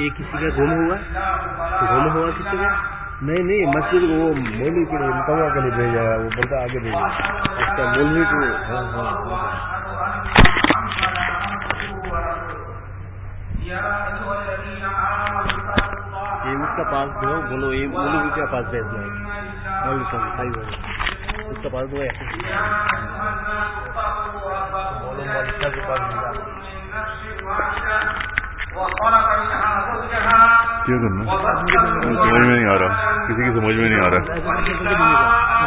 ایک کسی کا گم ہوا گم ہوا کسی کا نہیں نہیں، مسجد کو وہ مولوی کے لیے متوا کے لیے بھیجا ہے وہ بندہ آگے بھیجا اس کا مولوی کو ہاں ہاں, ہاں،, ہاں۔ اس کا پاس دو بولو، یہ مولوی کے پاس بھیج دیا۔ مولوی صاحب بھائی بھائی اس کا پاس دو ہے کیا کرنا سمجھ میں نہیں آ رہا کسی کی سمجھ میں نہیں آ رہا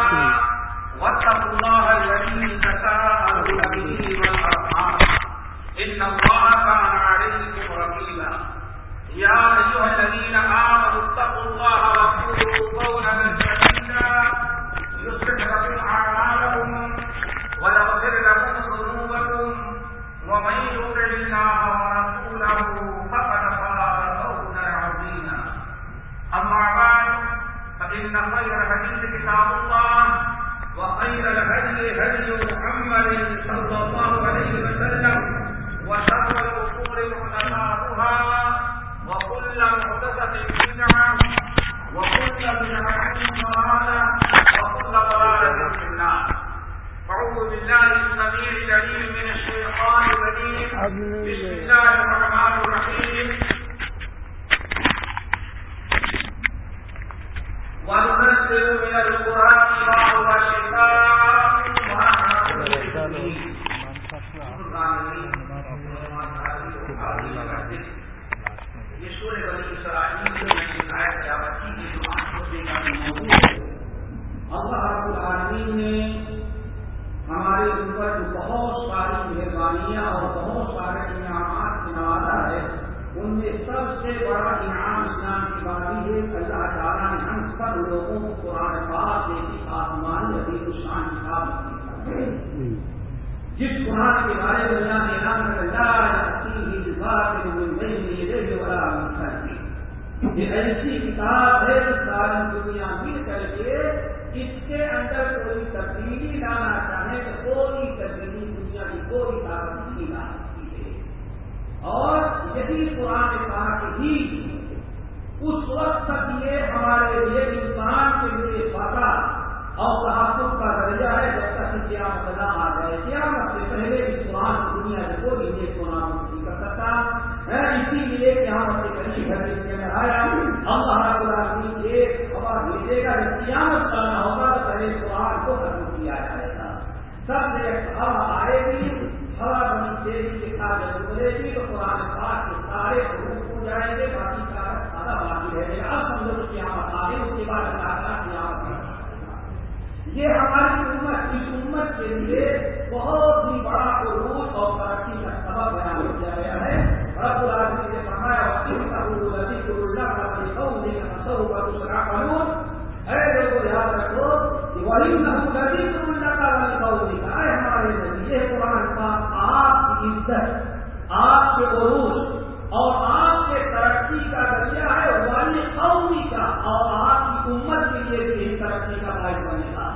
رکھنے کا باعث بنے گا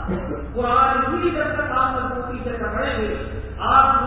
قرآن ہی جب تک آپ مضبوطی سے پڑھیں گے، آپ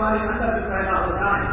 ہمارے اندر بھی پیدا ہو جائے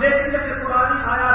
لیکن جب یہ پرانی آیا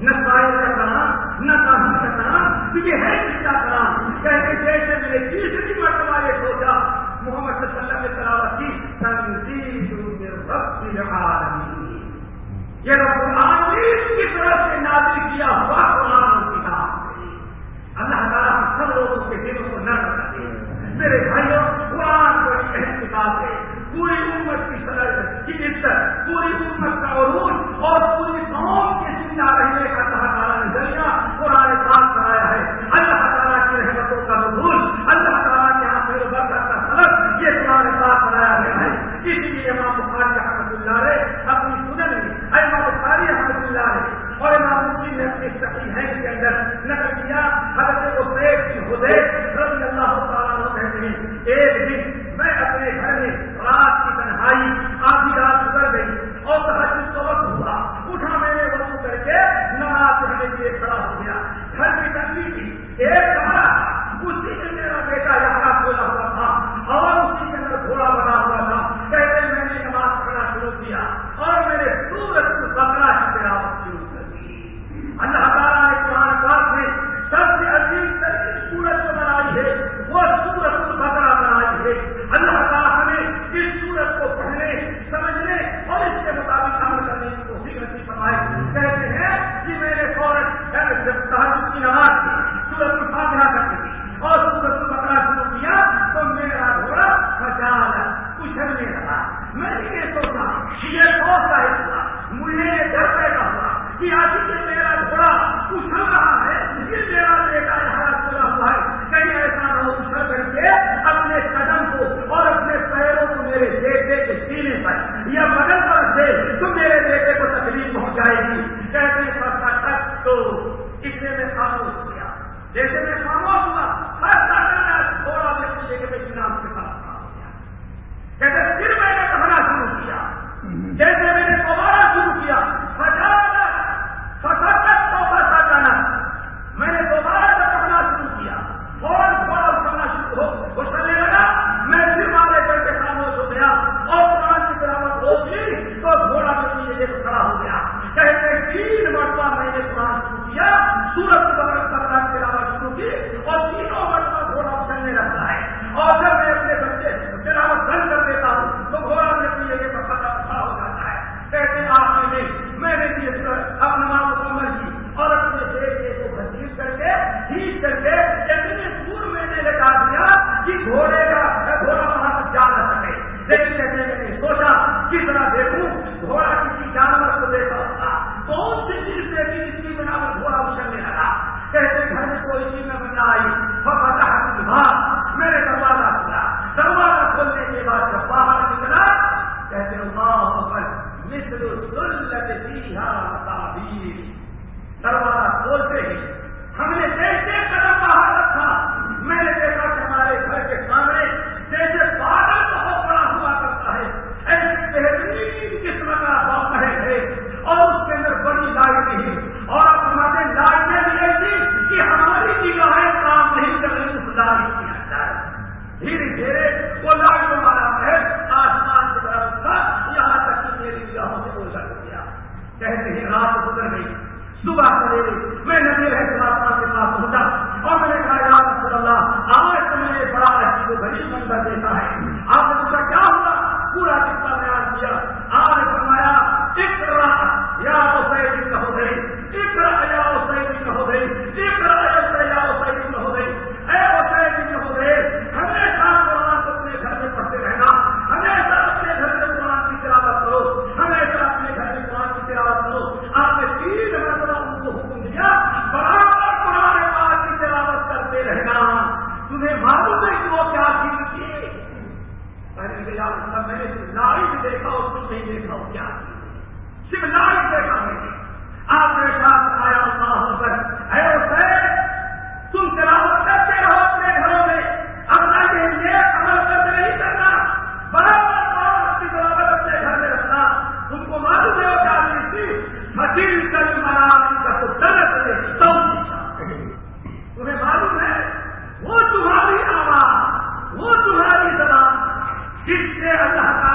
نہ سائے کا کام نہ کام کا کام تجھے ہے کس کا کام کہتے جیسے میں نے تیسری مرتبہ یہ سوچا محمد صلی اللہ علیہ وسلم کی تنظیم یہ کی طرف سے نازل کیا ہوا جائے گی۔ جیسے میں فیصلہ کر تو کتنے میں خاموش کیا جیسے میں خاموش ہوا اللہ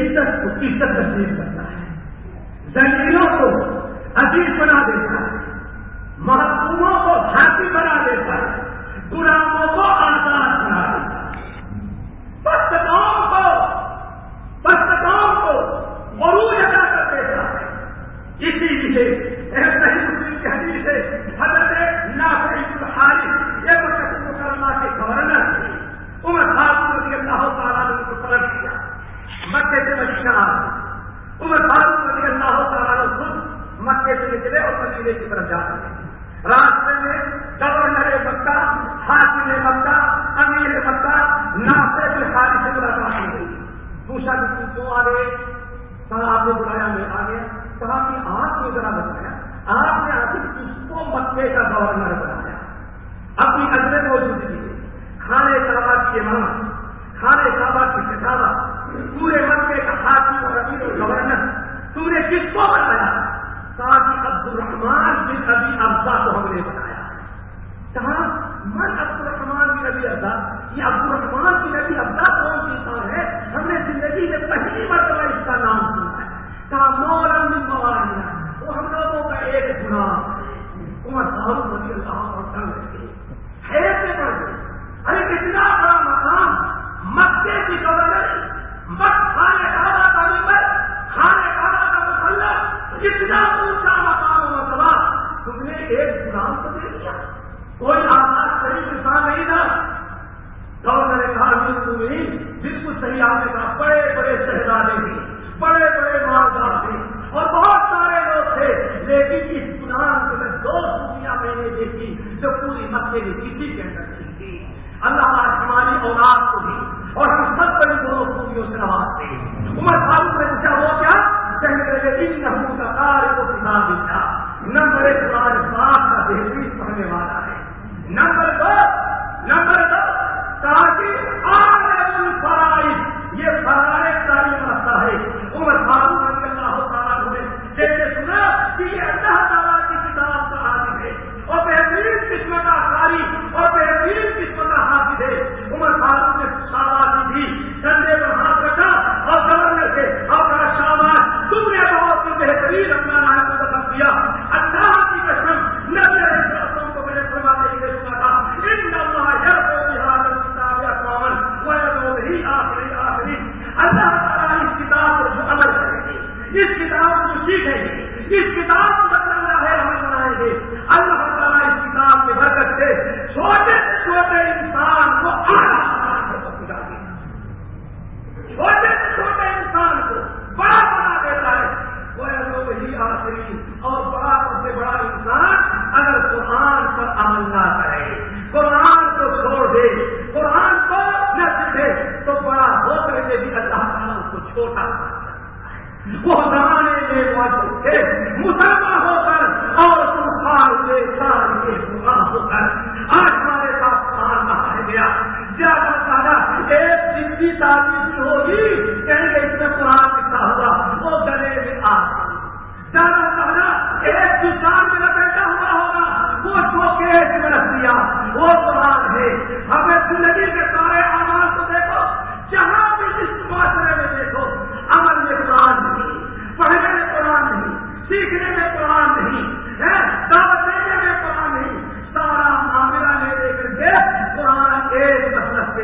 عزت اس کی عزت تسلیم کرتا ہے۔ زمینوں کو عزیز بنا دیتا ہے۔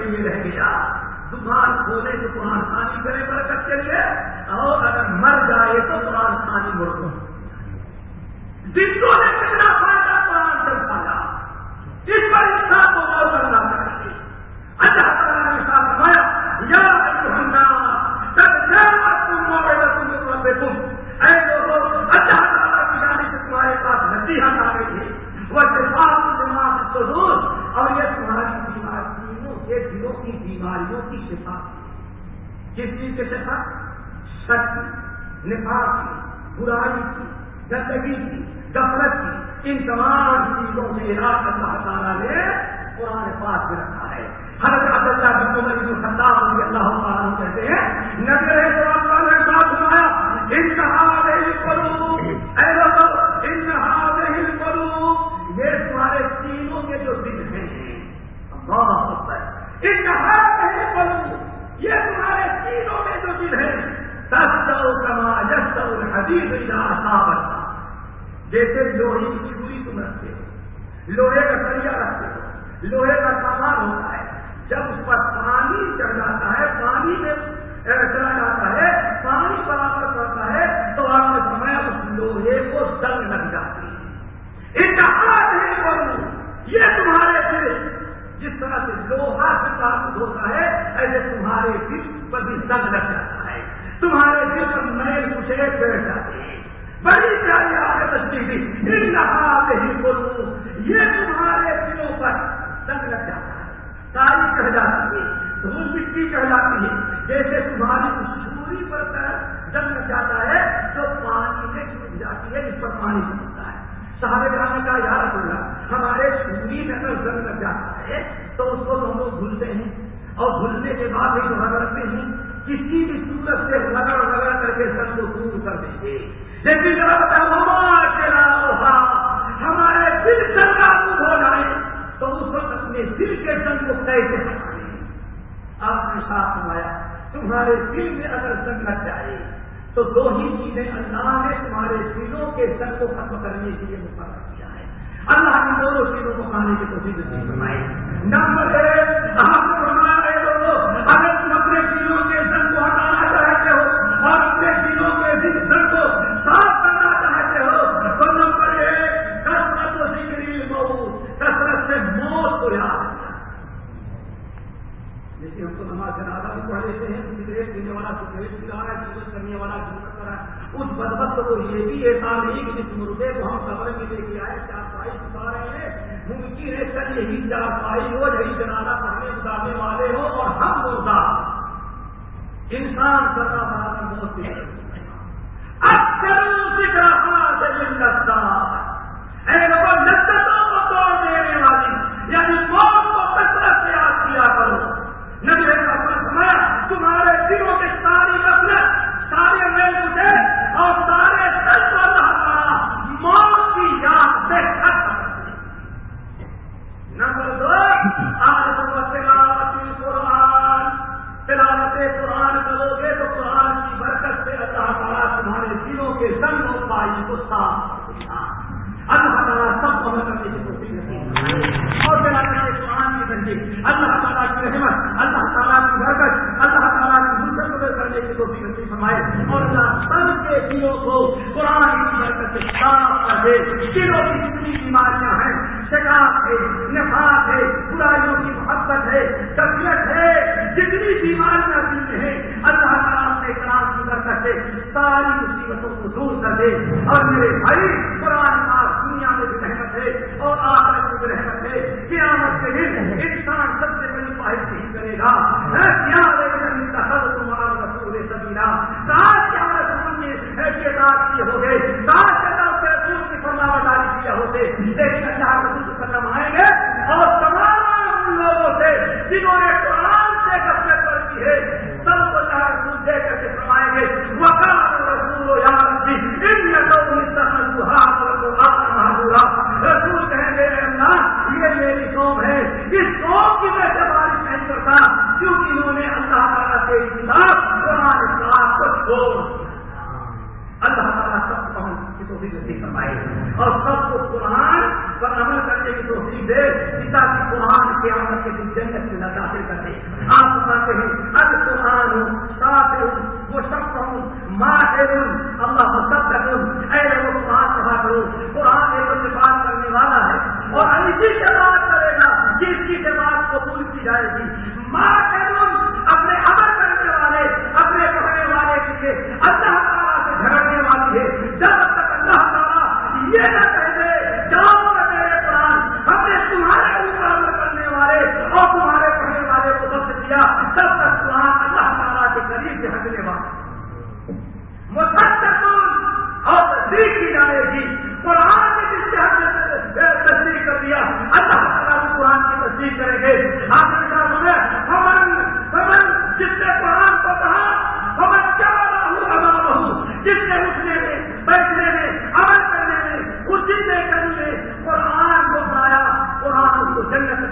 گرمی میں رہ گیا۔ دکان کھولے تو قرآن خانی کرے برکت کے لیے۔ اور اگر مر جائے تو قرآن خانی مردوں۔ دن کو کس چیز کے صفت شک کی، نفاق کی، برائی کی، گندگی کی گفرت کی، ان تمام چیزوں سے علاج اللہ تعالیٰ نے قرآن پاک میں رکھا ہے۔ حضرت عبداللہ بن عمر بن خطاب رضی اللہ کما جس حدیث جیسے لوہے کی چوری تم رکھتے ہو. لوہے کا سریا رکھتے ہو. لوہے کا سامان ہوتا ہے. جب اس پر پانی چڑھ جاتا ہے، پانی میں چلا جاتا ہے، پانی برابر کرتا ہے، تو آپ نے سمے اس لوہے کو سنگ لگ جاتی ہے. نہیں کروں یہ تمہارے دل جس طرح سے لوہا سے تعلق ہوتا ہے، ایسے تمہارے دل پر بھی سنگ لگ جاتا ہے. تمہارے دل پر نئے کچھ بیٹھ جاتے ہیں بڑی پیاری آگے تصویر تھی۔ نہیں بولوں یہ تمہارے دلوں پر سنگ لگ جاتا ہے۔ تاریخ کہہ جاتی ہے۔ دھول مٹی کہہ جاتی ہے۔ جیسے تمہاری سوری پر جنگ لگ جاتا ہے، تو پانی میں چھوٹ جاتی ہے، جس پر پانی چلتا ہے۔ سہارے جانے کا یاد ہوگا ہمارے سوری میں اگر جنگ لگ جاتا ہے، تو اس کو ہم لوگ بھولتے ہیں۔ اور بھولنے کے بعد ہی ایک رگڑتے ہیں۔ کسی بھی صورت سے رگڑ رگڑ کر کے سب کو دور کر دیں گے۔ لیکن ہاں، ہمارے دل کا دودھ ہو جائے، تو اس وقت اپنے دل کے سنگ کو کیسے آپ نے ساتھ سنایا تمہارے دل میں اگر سنگ لگ جائے، تو دو ہی چیزیں اللہ نے تمہارے دلوں کے سنگ کو ختم کرنے کے لیے مقرر کیا ہے اللہ نے دونوں چیزوں کو کھانے کی کوشش نہیں فرمائی۔ نمبر ایک، آپ رہے ہیں ممکن ہے سر یہی چار پائی ہو یہی جنازہ پڑھنے اتارنے والے ہو اور ہم مردہ انسان کرنا بنا موت سے لذتوں کو توڑ دینے والی یعنی موت کو کثرت سے یاد کیا کرو نبی کا سمایا تمہارے دلوں کے ساری نفرت سارے میل اٹھے اور سارے سچ کو رہا موت کی یاد سے ختم نمبر دو آج تلاوت قرآن تلاوت قرآن کرو گے تو قرآن کی برکت سے اللہ تعالیٰ تمہارے دلوں کے سنگ و پائی کو صاف اللہ تعالیٰ سب کو کرنے کی کوشش کرتی اور تلاوت قرآن کی بندی اللہ تعالیٰ کی رحمت اللہ تعالیٰ کی برکت اللہ تعالیٰ کی مستقبل کرنے کی کوشش کرتی فرمائے اور اللہ سب کے دلوں کو قرآن کی برکت سے صاف کر دلوں کی جتنی بیماریاں ہیں شکاف ہے، نفاق ہے، برائیوں کی محبت ہے طبیعت ہے، جتنی بیماریاں دل ہیں، اللہ تعالیٰ اپنے کلام کی برکت سے ساری مصیبتوں کو دور کر دے۔ اور میرے بھائی، قرآن کا دنیا میں بھی رحمت ہے اور آخرت میں بھی رحمت ہے۔ قیامت کے دن انسان سب سے بڑی خواہش نہیں کرے گا۔ کیا تمہارا رسول سبیلا؟ سات کیا رسول نے احتیاط کیے ہو گئے سات کے طرف رسول کی فرما برداری کیا ہوتے لیکن اللہ رسول سلم آئیں گے اور تمام ان لوگوں سے جنہوں نے قرآن سے غفلت پر کی ہے سب کو اللہ رسول دے کر کے فرمائیں گے وکال رسول یا ربی ان رسول کہیں گے اللہ یہ میری قوم ہے اس قوم کی میں سے بارش نہیں کرتا کیونکہ انہوں نے اللہ تعالیٰ سے خلاف قرآن اسلام کو چھوڑ اللہ تعالیٰ سب کو کی توفیق نصیب فرمائے اور سب کو قرآن پر عمل کرنے کی توفیق تاکہ قرآن کے عمل کے دن جنت میں داخل کر دے۔ آپ بتاتے ہیں، القرآن ساتھ وہ سب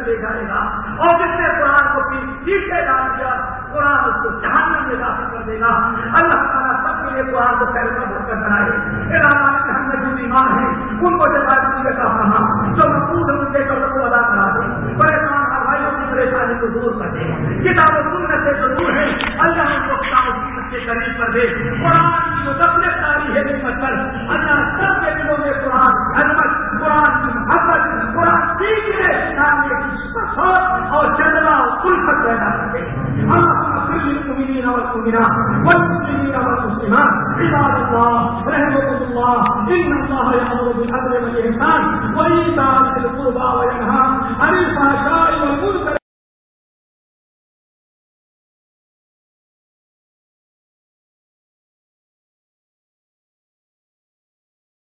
لے جائے گا اور جس نے قرآن کو پیچھے ڈال دیا، قرآن اس کو جہنم میں داخل کر دے گا۔ اللہ تعالیٰ سب کے لیے قرآن کو پہلے کا بھر کر بنائے میرا ہمارے گھر جو بیمار ہیں ان کو جب مجھے کا کہا جو مقبول ہے، مجھے کر سب کو ادا کرا دے۔ پریشان ہماروں کی پریشانی کو دور کر دے۔ کتاب و سنت سے جو دور ہے، اللہ ان کو کتاب و کے قریب کر دے۔ قرآن کی جو سب نے تاریخ ہے نعمت اللہ سب کے دلوں میں قرآن عظمت کے سامنے سکھانے کی سوچ اور چندنا الفت پیدا کرے ہم المؤمنين والمؤمنات والمسلمين والمسلمات عباد الله رحمكم الله الله بالعدل ذي القربى وينهى عن الفحشاء والمنكر